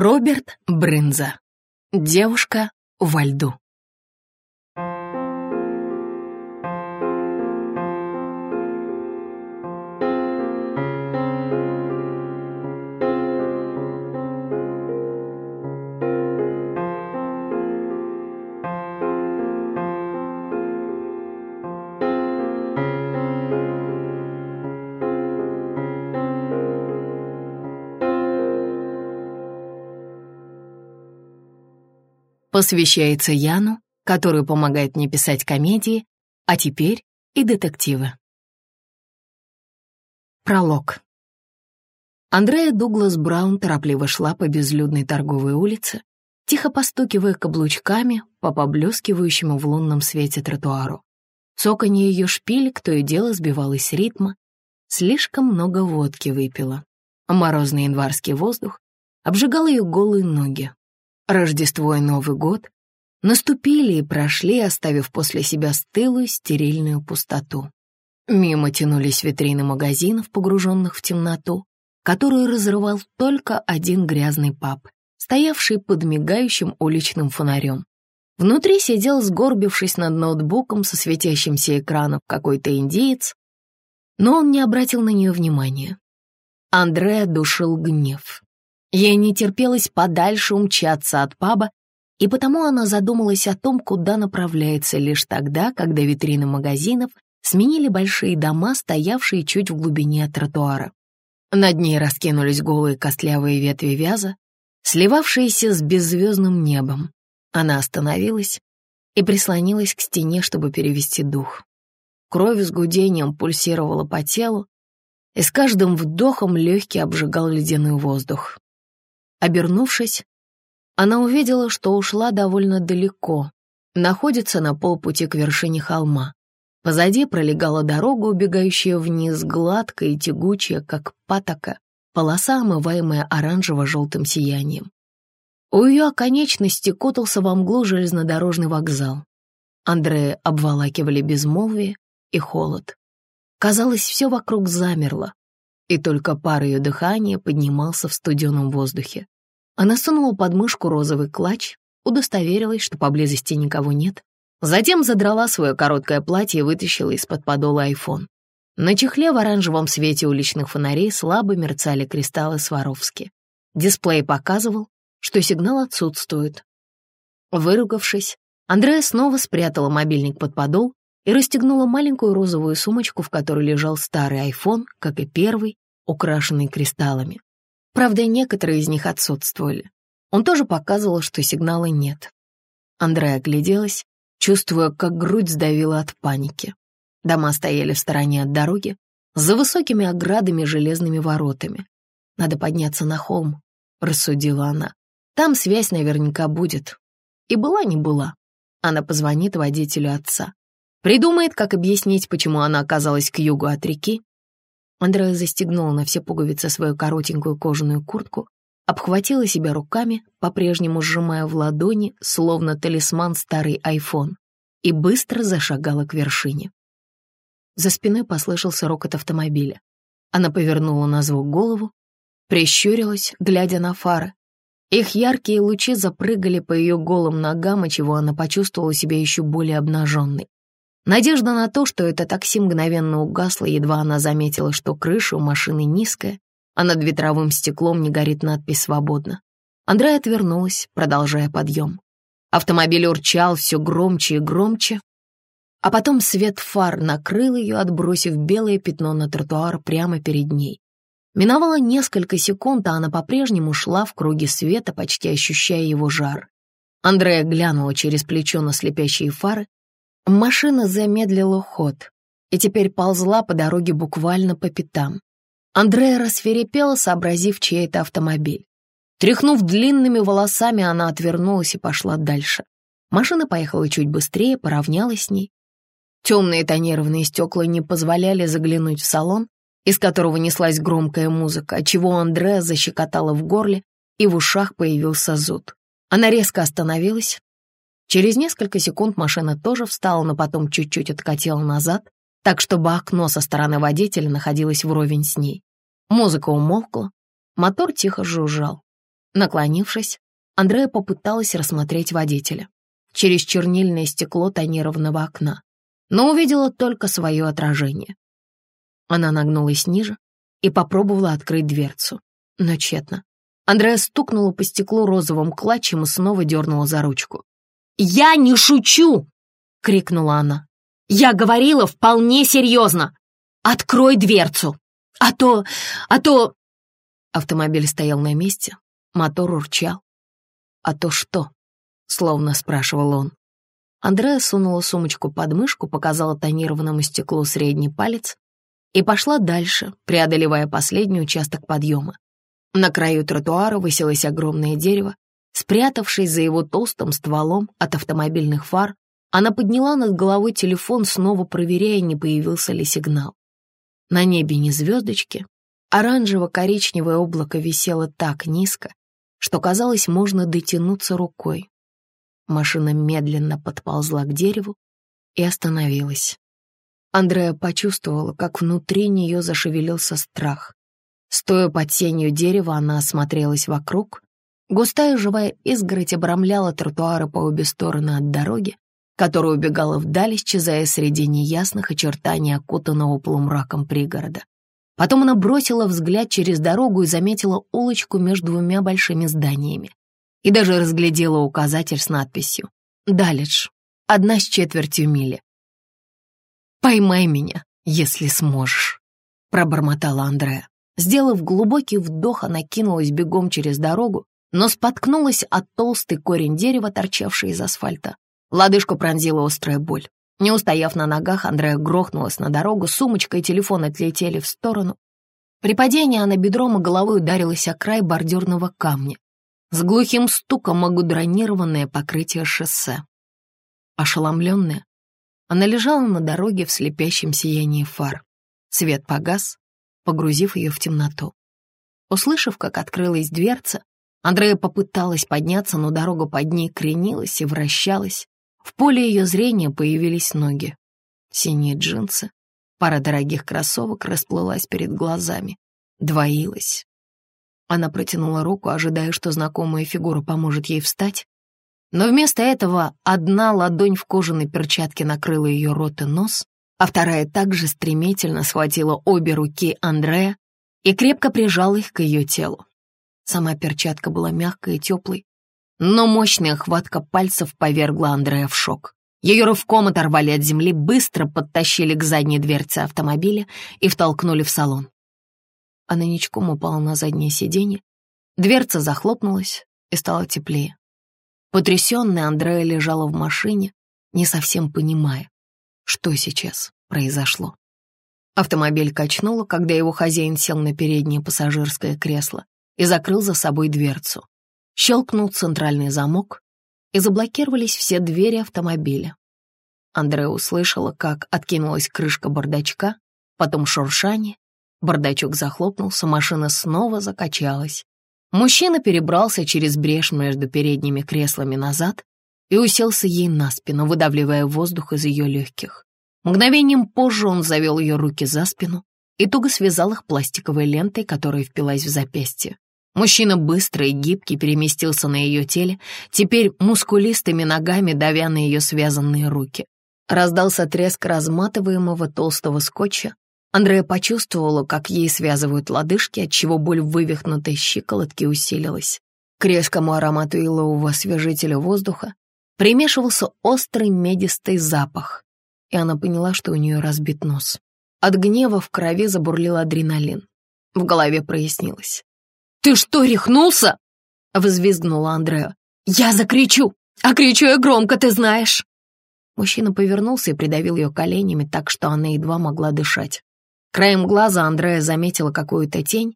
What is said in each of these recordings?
Роберт Брынза. Девушка во льду. Посвящается Яну, который помогает мне писать комедии, а теперь и детективы. Пролог. Андрея Дуглас Браун торопливо шла по безлюдной торговой улице, тихо постукивая каблучками по поблескивающему в лунном свете тротуару. Цоканье ее шпилек то и дело сбивалось с ритма. Слишком много водки выпила. Морозный январский воздух обжигал ее голые ноги. Рождество и Новый год наступили и прошли, оставив после себя стылую стерильную пустоту. Мимо тянулись витрины магазинов, погруженных в темноту, которую разрывал только один грязный паб, стоявший под мигающим уличным фонарем. Внутри сидел, сгорбившись над ноутбуком со светящимся экраном, какой-то индеец, но он не обратил на нее внимания. Андреа душил гнев. Ей не терпелось подальше умчаться от паба, и потому она задумалась о том, куда направляется лишь тогда, когда витрины магазинов сменили большие дома, стоявшие чуть в глубине от тротуара. Над ней раскинулись голые костлявые ветви вяза, сливавшиеся с беззвездным небом. Она остановилась и прислонилась к стене, чтобы перевести дух. Кровь с гудением пульсировала по телу, и с каждым вдохом легкий обжигал ледяной воздух. Обернувшись, она увидела, что ушла довольно далеко, находится на полпути к вершине холма. Позади пролегала дорога, убегающая вниз, гладкая и тягучая, как патока, полоса, омываемая оранжево-желтым сиянием. У ее оконечности кутался во мглу железнодорожный вокзал. Андрея обволакивали безмолвие и холод. Казалось, все вокруг замерло, и только пар ее дыхания поднимался в студеном воздухе. Она сунула под мышку розовый клатч, удостоверилась, что поблизости никого нет, затем задрала свое короткое платье и вытащила из-под подола айфон. На чехле в оранжевом свете уличных фонарей слабо мерцали кристаллы Сваровски. Дисплей показывал, что сигнал отсутствует. Выругавшись, Андрея снова спрятала мобильник под подол и расстегнула маленькую розовую сумочку, в которой лежал старый айфон, как и первый, украшенный кристаллами. Правда, некоторые из них отсутствовали. Он тоже показывал, что сигнала нет. Андрея огляделась, чувствуя, как грудь сдавила от паники. Дома стояли в стороне от дороги, за высокими оградами железными воротами. «Надо подняться на холм», — рассудила она. «Там связь наверняка будет». И была не была. Она позвонит водителю отца. Придумает, как объяснить, почему она оказалась к югу от реки. Андрея застегнула на все пуговицы свою коротенькую кожаную куртку, обхватила себя руками, по-прежнему сжимая в ладони, словно талисман старый айфон, и быстро зашагала к вершине. За спиной послышался рокот автомобиля. Она повернула на звук голову, прищурилась, глядя на фары. Их яркие лучи запрыгали по ее голым ногам, отчего она почувствовала себя еще более обнаженной. Надежда на то, что это такси мгновенно угасла, едва она заметила, что крыша у машины низкая, а над ветровым стеклом не горит надпись «Свободно». Андрея отвернулась, продолжая подъем. Автомобиль урчал все громче и громче, а потом свет фар накрыл ее, отбросив белое пятно на тротуар прямо перед ней. Миновало несколько секунд, а она по-прежнему шла в круге света, почти ощущая его жар. Андрея глянула через плечо на слепящие фары Машина замедлила ход и теперь ползла по дороге буквально по пятам. Андрея расферепела, сообразив, чей это автомобиль. Тряхнув длинными волосами, она отвернулась и пошла дальше. Машина поехала чуть быстрее, поравнялась с ней. Темные тонированные стекла не позволяли заглянуть в салон, из которого неслась громкая музыка, отчего Андреа защекотала в горле, и в ушах появился зуд. Она резко остановилась, Через несколько секунд машина тоже встала, но потом чуть-чуть откатила назад, так чтобы окно со стороны водителя находилось вровень с ней. Музыка умолкла, мотор тихо жужжал. Наклонившись, Андрея попыталась рассмотреть водителя через чернильное стекло тонированного окна, но увидела только свое отражение. Она нагнулась ниже и попробовала открыть дверцу, но тщетно. Андрея стукнула по стеклу розовым клатчем и снова дернула за ручку. «Я не шучу!» — крикнула она. «Я говорила вполне серьезно! Открой дверцу! А то... а то...» Автомобиль стоял на месте, мотор урчал. «А то что?» — словно спрашивал он. Андрея сунула сумочку под мышку, показала тонированному стеклу средний палец и пошла дальше, преодолевая последний участок подъема. На краю тротуара высилось огромное дерево. Спрятавшись за его толстым стволом от автомобильных фар, она подняла над головой телефон, снова проверяя, не появился ли сигнал. На небе не звездочки, оранжево-коричневое облако висело так низко, что, казалось, можно дотянуться рукой. Машина медленно подползла к дереву и остановилась. Андрея почувствовала, как внутри нее зашевелился страх. Стоя под тенью дерева, она осмотрелась вокруг. Густая живая изгородь обрамляла тротуары по обе стороны от дороги, которая убегала вдаль, исчезая среди неясных очертаний окутанного полумраком пригорода. Потом она бросила взгляд через дорогу и заметила улочку между двумя большими зданиями. И даже разглядела указатель с надписью «Далидж. Одна с четвертью мили». «Поймай меня, если сможешь», — пробормотала Андрея. Сделав глубокий вдох, она кинулась бегом через дорогу, но споткнулась от толстый корень дерева, торчавший из асфальта. Лодыжку пронзила острая боль. Не устояв на ногах, Андрея грохнулась на дорогу, сумочка и телефон отлетели в сторону. При падении она бедром и головой ударилась о край бордюрного камня. С глухим стуком огудронированное покрытие шоссе. Ошеломленная, она лежала на дороге в слепящем сиянии фар. Свет погас, погрузив ее в темноту. Услышав, как открылась дверца, Андрея попыталась подняться, но дорога под ней кренилась и вращалась. В поле ее зрения появились ноги. Синие джинсы, пара дорогих кроссовок расплылась перед глазами, двоилась. Она протянула руку, ожидая, что знакомая фигура поможет ей встать, но вместо этого одна ладонь в кожаной перчатке накрыла ее рот и нос, а вторая также стремительно схватила обе руки Андрея и крепко прижала их к ее телу. Сама перчатка была мягкой и теплой, но мощная хватка пальцев повергла Андрея в шок. Ее рывком оторвали от земли, быстро подтащили к задней дверце автомобиля и втолкнули в салон. Она ничком упала на заднее сиденье, дверца захлопнулась и стало теплее. Потрясенная Андрея лежала в машине, не совсем понимая, что сейчас произошло. Автомобиль качнуло, когда его хозяин сел на переднее пассажирское кресло и закрыл за собой дверцу. Щелкнул центральный замок, и заблокировались все двери автомобиля. Андреа услышала, как откинулась крышка бардачка, потом шуршание, бардачок захлопнулся, машина снова закачалась. Мужчина перебрался через брешь между передними креслами назад и уселся ей на спину, выдавливая воздух из ее легких. Мгновением позже он завел ее руки за спину и туго связал их пластиковой лентой, которая впилась в запястье. Мужчина быстро и гибкий переместился на ее теле, теперь мускулистыми ногами давя на ее связанные руки. Раздался треск разматываемого толстого скотча. Андрея почувствовала, как ей связывают лодыжки, отчего боль в вывихнутой щиколотке усилилась. К резкому аромату илового освежителя воздуха примешивался острый медистый запах, и она поняла, что у нее разбит нос. От гнева в крови забурлил адреналин. В голове прояснилось. «Ты что, рехнулся?» — взвизгнула Андреа. «Я закричу! А кричу я громко, ты знаешь!» Мужчина повернулся и придавил ее коленями так, что она едва могла дышать. Краем глаза Андрея заметила какую-то тень,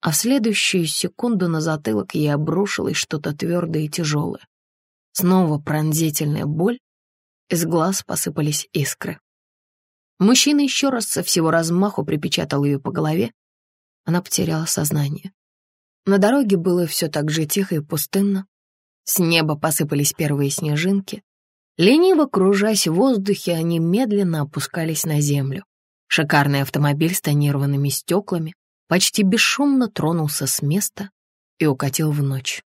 а в следующую секунду на затылок ей обрушилось что-то твердое и тяжелое. Снова пронзительная боль, из глаз посыпались искры. Мужчина еще раз со всего размаху припечатал ее по голове. Она потеряла сознание. На дороге было все так же тихо и пустынно. С неба посыпались первые снежинки. Лениво кружась в воздухе, они медленно опускались на землю. Шикарный автомобиль с тонированными стеклами почти бесшумно тронулся с места и укатил в ночь.